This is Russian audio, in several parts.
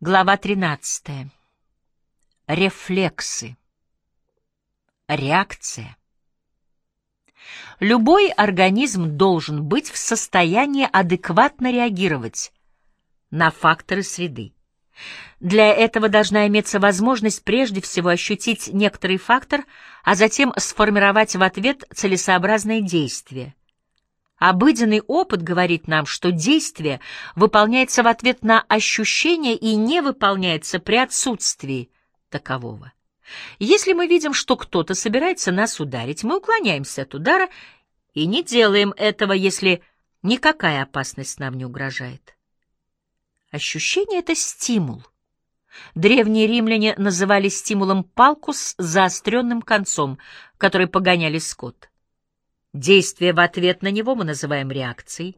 Глава 13. Рефлексы. Реакция. Любой организм должен быть в состоянии адекватно реагировать на факторы среды. Для этого должна иметься возможность прежде всего ощутить некоторый фактор, а затем сформировать в ответ целесообразное действие. Обыденный опыт говорит нам, что действие выполняется в ответ на ощущение и не выполняется при отсутствии такового. Если мы видим, что кто-то собирается нас ударить, мы уклоняемся от удара и не делаем этого, если никакая опасность нам не угрожает. Ощущение — это стимул. Древние римляне называли стимулом палку с заостренным концом, который погоняли скот. Действие в ответ на него мы называем реакцией.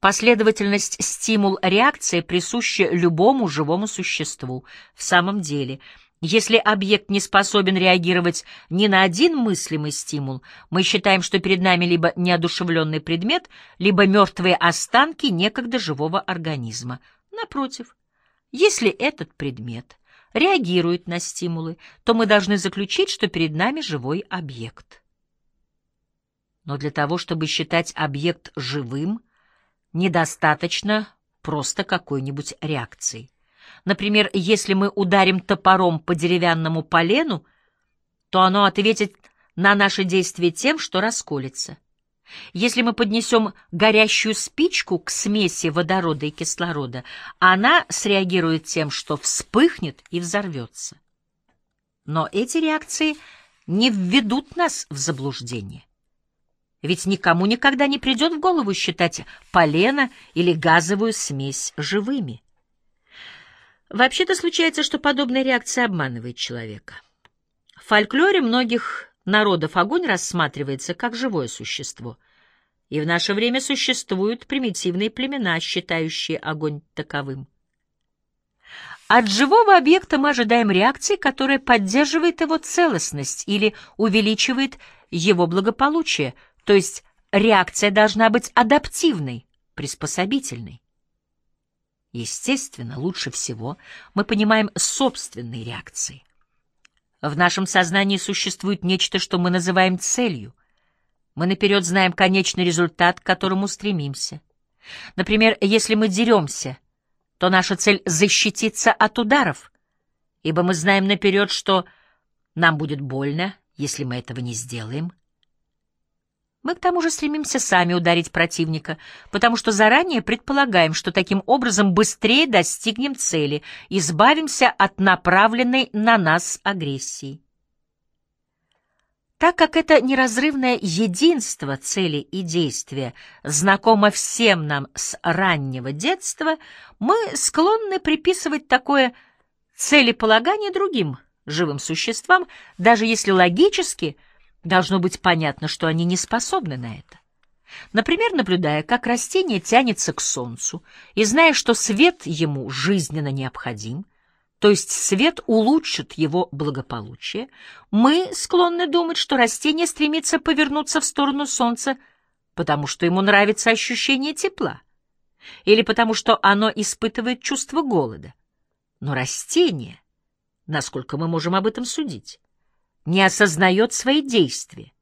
Последовательность стимул-реакция присуща любому живому существу. В самом деле, если объект не способен реагировать ни на один мыслимый стимул, мы считаем, что перед нами либо неодушевленный предмет, либо мертвые останки некогда живого организма. Напротив, если этот предмет реагирует на стимулы, то мы должны заключить, что перед нами живой объект. Но для того, чтобы считать объект живым, недостаточно просто какой-нибудь реакции. Например, если мы ударим топором по деревянному полену, то оно ответит на наше действие тем, что расколется. Если мы поднесем горящую спичку к смеси водорода и кислорода, она среагирует тем, что вспыхнет и взорвется. Но эти реакции не введут нас в заблуждение. Ведь никому никогда не придет в голову считать полено или газовую смесь живыми. Вообще-то случается, что подобная реакция обманывает человека. В фольклоре многих народов огонь рассматривается как живое существо. И в наше время существуют примитивные племена, считающие огонь таковым. От живого объекта мы ожидаем реакции, которая поддерживает его целостность или увеличивает его благополучие – то есть реакция должна быть адаптивной, приспособительной. Естественно, лучше всего мы понимаем собственные реакции. В нашем сознании существует нечто, что мы называем целью. Мы наперед знаем конечный результат, к которому стремимся. Например, если мы деремся, то наша цель — защититься от ударов, ибо мы знаем наперед, что нам будет больно, если мы этого не сделаем. Мы к тому же стремимся сами ударить противника, потому что заранее предполагаем, что таким образом быстрее достигнем цели, избавимся от направленной на нас агрессии. Так как это неразрывное единство цели и действия знакомо всем нам с раннего детства, мы склонны приписывать такое целеполагание другим живым существам, даже если логически – Должно быть понятно, что они не способны на это. Например, наблюдая, как растение тянется к солнцу, и зная, что свет ему жизненно необходим, то есть свет улучшит его благополучие, мы склонны думать, что растение стремится повернуться в сторону солнца, потому что ему нравится ощущение тепла, или потому что оно испытывает чувство голода. Но растение, насколько мы можем об этом судить, не осознает свои действия,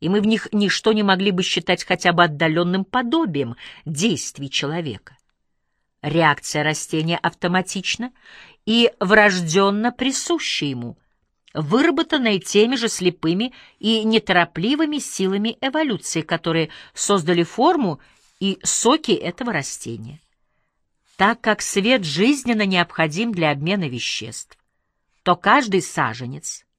и мы в них ничто не могли бы считать хотя бы отдаленным подобием действий человека. Реакция растения автоматична и врожденно присуща ему, выработанная теми же слепыми и неторопливыми силами эволюции, которые создали форму и соки этого растения. Так как свет жизненно необходим для обмена веществ, то каждый саженец —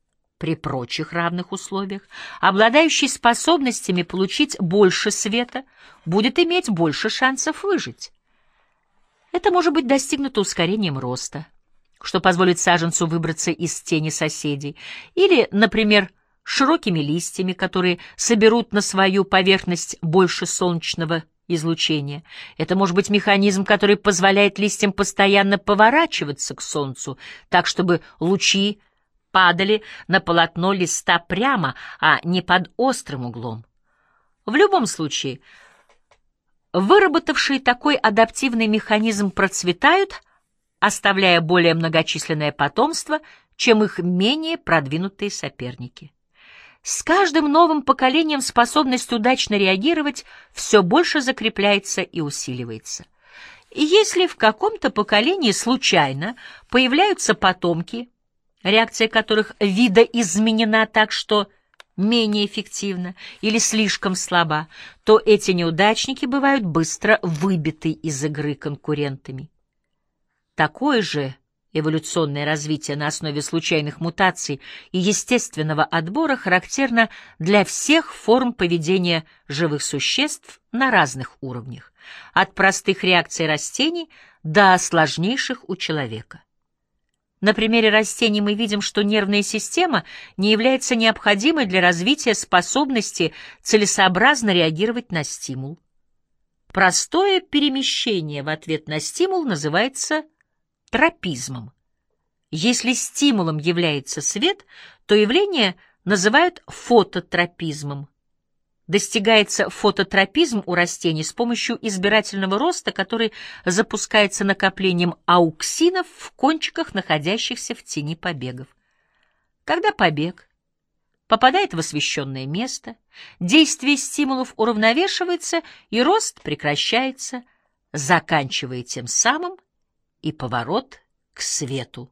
при прочих равных условиях, обладающий способностями получить больше света, будет иметь больше шансов выжить. Это может быть достигнуто ускорением роста, что позволит саженцу выбраться из тени соседей, или, например, широкими листьями, которые соберут на свою поверхность больше солнечного излучения. Это может быть механизм, который позволяет листьям постоянно поворачиваться к солнцу, так чтобы лучи падали на полотно листа прямо, а не под острым углом. В любом случае, выработавшие такой адаптивный механизм процветают, оставляя более многочисленное потомство, чем их менее продвинутые соперники. С каждым новым поколением способность удачно реагировать все больше закрепляется и усиливается. И если в каком-то поколении случайно появляются потомки, реакция которых видоизменена так, что менее эффективна или слишком слаба, то эти неудачники бывают быстро выбиты из игры конкурентами. Такое же эволюционное развитие на основе случайных мутаций и естественного отбора характерно для всех форм поведения живых существ на разных уровнях, от простых реакций растений до сложнейших у человека. На примере растений мы видим, что нервная система не является необходимой для развития способности целесообразно реагировать на стимул. Простое перемещение в ответ на стимул называется тропизмом. Если стимулом является свет, то явление называют фототропизмом. Достигается фототропизм у растений с помощью избирательного роста, который запускается накоплением ауксинов в кончиках, находящихся в тени побегов. Когда побег попадает в освещенное место, действие стимулов уравновешивается, и рост прекращается, заканчивая тем самым и поворот к свету.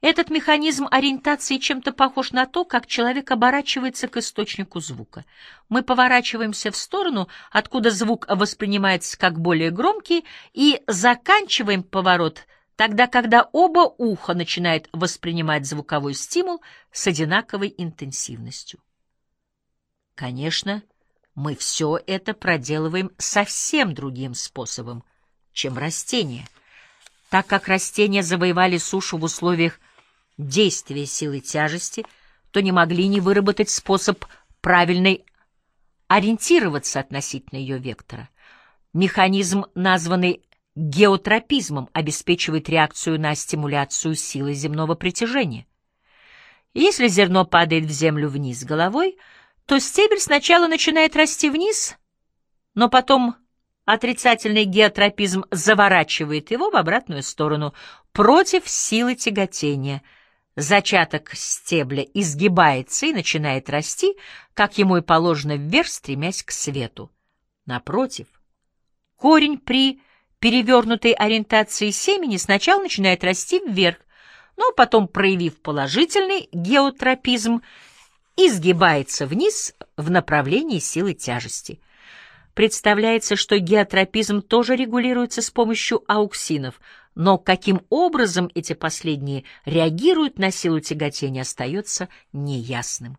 Этот механизм ориентации чем-то похож на то, как человек оборачивается к источнику звука. Мы поворачиваемся в сторону, откуда звук воспринимается как более громкий, и заканчиваем поворот тогда, когда оба уха начинают воспринимать звуковой стимул с одинаковой интенсивностью. Конечно, мы все это проделываем совсем другим способом, чем растения — так как растения завоевали сушу в условиях действия силы тяжести, то не могли не выработать способ правильной ориентироваться относительно ее вектора. Механизм, названный геотропизмом, обеспечивает реакцию на стимуляцию силы земного притяжения. Если зерно падает в землю вниз головой, то стебель сначала начинает расти вниз, но потом Отрицательный геотропизм заворачивает его в обратную сторону, против силы тяготения. Зачаток стебля изгибается и начинает расти, как ему и положено, вверх, стремясь к свету. Напротив, корень при перевернутой ориентации семени сначала начинает расти вверх, но потом, проявив положительный геотропизм, изгибается вниз в направлении силы тяжести — Представляется, что геотропизм тоже регулируется с помощью ауксинов, но каким образом эти последние реагируют на силу тяготения остается неясным.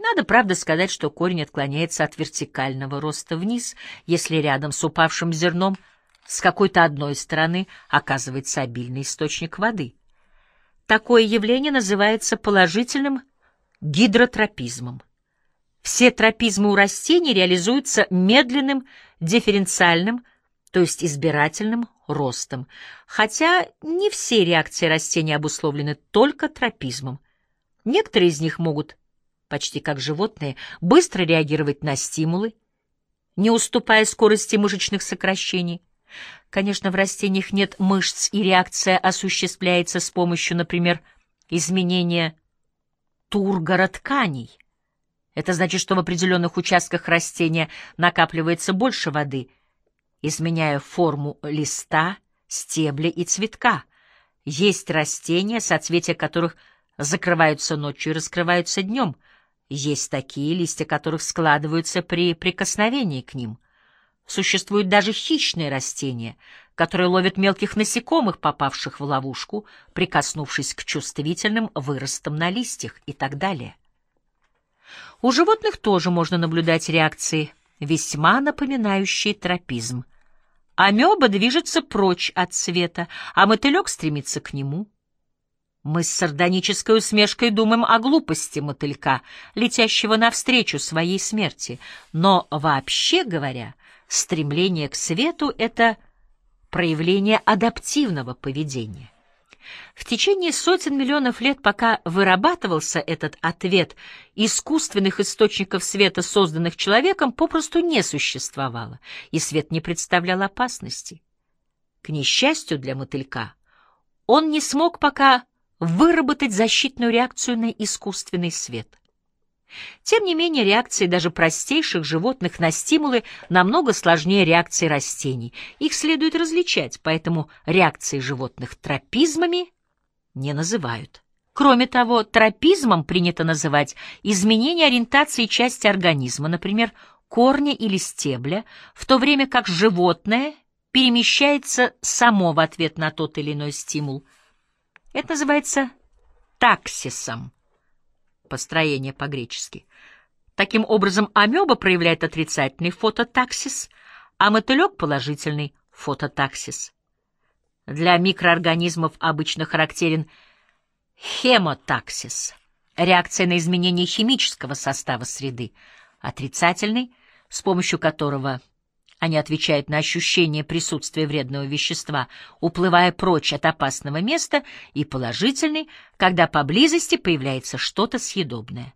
Надо, правда, сказать, что корень отклоняется от вертикального роста вниз, если рядом с упавшим зерном с какой-то одной стороны оказывается обильный источник воды. Такое явление называется положительным гидротропизмом. Все тропизмы у растений реализуются медленным дифференциальным, то есть избирательным ростом, хотя не все реакции растений обусловлены только тропизмом. Некоторые из них могут, почти как животные, быстро реагировать на стимулы, не уступая скорости мышечных сокращений. Конечно, в растениях нет мышц, и реакция осуществляется с помощью, например, изменения тургора тканей. Это значит, что в определенных участках растения накапливается больше воды, изменяя форму листа, стебля и цветка. Есть растения, соцветия которых закрываются ночью и раскрываются днем. Есть такие, листья которых складываются при прикосновении к ним. Существуют даже хищные растения, которые ловят мелких насекомых, попавших в ловушку, прикоснувшись к чувствительным выростам на листьях и так далее. У животных тоже можно наблюдать реакции, весьма напоминающие тропизм. Амеба движется прочь от света, а мотылек стремится к нему. Мы с сардонической усмешкой думаем о глупости мотылька, летящего навстречу своей смерти. Но, вообще говоря, стремление к свету — это проявление адаптивного поведения. В течение сотен миллионов лет, пока вырабатывался этот ответ, искусственных источников света, созданных человеком, попросту не существовало, и свет не представлял опасности. К несчастью для мотылька, он не смог пока выработать защитную реакцию на искусственный свет. Тем не менее, реакции даже простейших животных на стимулы намного сложнее реакции растений. Их следует различать, поэтому реакции животных тропизмами не называют. Кроме того, тропизмом принято называть изменение ориентации части организма, например, корня или стебля, в то время как животное перемещается само в ответ на тот или иной стимул. Это называется таксисом построение по-гречески. Таким образом, амеба проявляет отрицательный фототаксис, а мотылек — положительный фототаксис. Для микроорганизмов обычно характерен хемотаксис — реакция на изменение химического состава среды, отрицательный, с помощью которого они отвечают на ощущение присутствия вредного вещества, уплывая прочь от опасного места, и положительный, когда поблизости появляется что-то съедобное.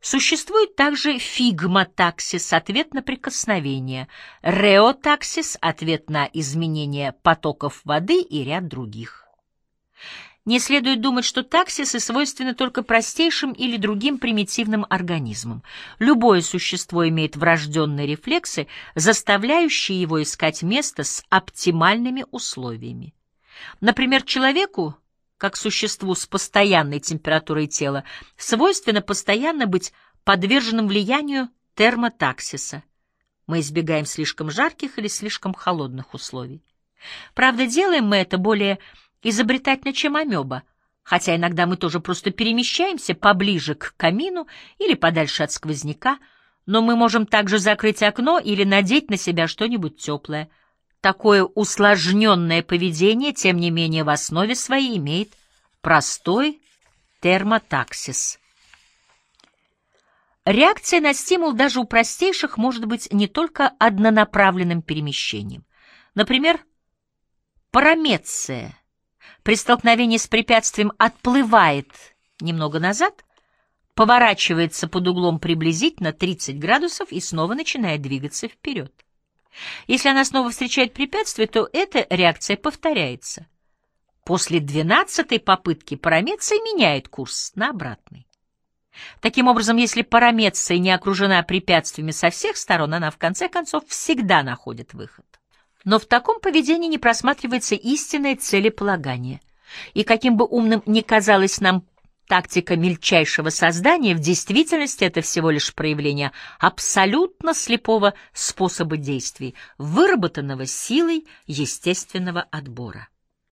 Существует также фигмотаксис, ответ на прикосновение, реотаксис, ответ на изменение потоков воды и ряд других. Не следует думать, что таксисы свойственны только простейшим или другим примитивным организмам. Любое существо имеет врожденные рефлексы, заставляющие его искать место с оптимальными условиями. Например, человеку, как существу с постоянной температурой тела, свойственно постоянно быть подверженным влиянию термотаксиса. Мы избегаем слишком жарких или слишком холодных условий. Правда, делаем мы это более изобретательно, чем амеба, хотя иногда мы тоже просто перемещаемся поближе к камину или подальше от сквозняка, но мы можем также закрыть окно или надеть на себя что-нибудь теплое. Такое усложненное поведение, тем не менее, в основе своей имеет простой термотаксис. Реакция на стимул даже у простейших может быть не только однонаправленным перемещением. Например, парамеция — при столкновении с препятствием отплывает немного назад, поворачивается под углом приблизительно 30 градусов и снова начинает двигаться вперед. Если она снова встречает препятствие, то эта реакция повторяется. После двенадцатой попытки парамеция меняет курс на обратный. Таким образом, если парамеция не окружена препятствиями со всех сторон, она в конце концов всегда находит выход. Но в таком поведении не просматривается истинное целеполагание. И каким бы умным ни казалось нам тактика мельчайшего создания, в действительности это всего лишь проявление абсолютно слепого способа действий, выработанного силой естественного отбора.